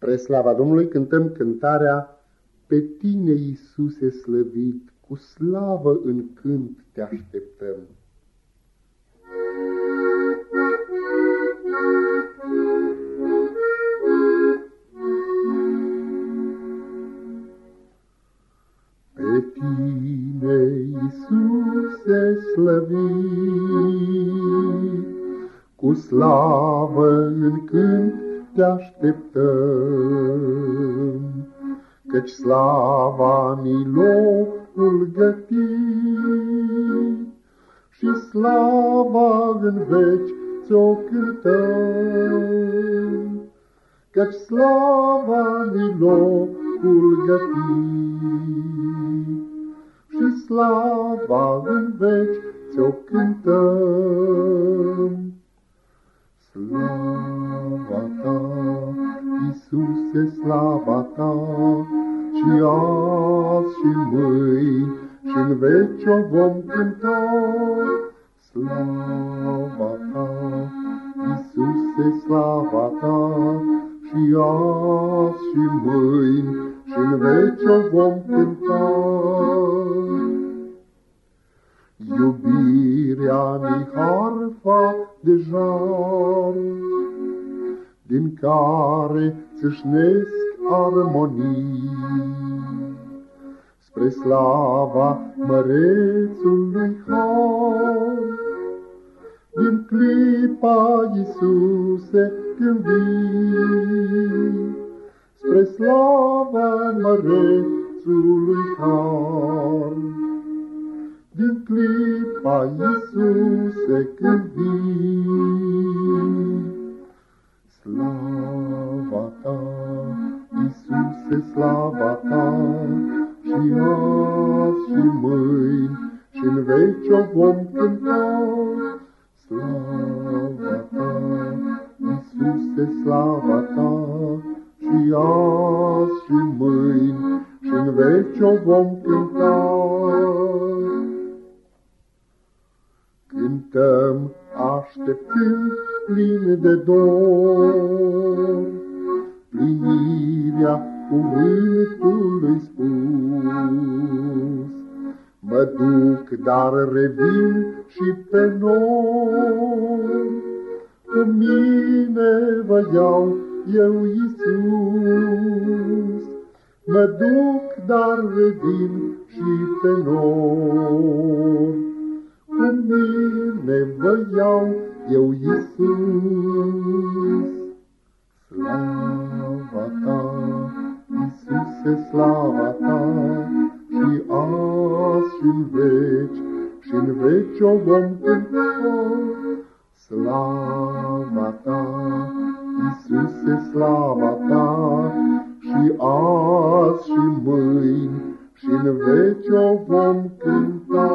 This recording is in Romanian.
Spre slava Domnului cântăm cântarea Pe tine, Iisuse slăvit, cu slavă în cânt te așteptăm. Pe tine, Iisuse slăvit, cu slavă în cânt te așteptăm, Căci slava mi locul gătit, Și slava în veci ți-o cântăm, Căci slava mi locul gătit, Și slava în veci ți-o cântăm. Slava ta, Iisuse, slava ta, și azi și mâini și în veci o vom cânta. Slava ta, Iisuse, slava ta, și azi și mâini și în veci o vom cânta. Iubirea-mi harfa de jar, Din care țâșnesc armonii, Spre slava mărețului har. Din clipa Iisuse când vii, Spre slava mărețului har din clipa Iisuse când vii. Slava ta, și azi și mâini și în veci o vom cânta. Slava ta, Iisuse, slava ta, și azi și mâini și în veci o vom cânta. cântăm așteptând plin de dor. Plinirea cuvântului spus. Mă duc, dar revin și pe noi. Cu mine vă iau eu, Iisus. Mă duc, dar revin și pe noi cu mine vă iau eu, Iisus. Slava ta, Iisuse, slava ta, și azi și în veci, și în veci o vom cânta. Slava ta, Iisuse, slava ta, și azi și mâini, și în veci o vom cânta.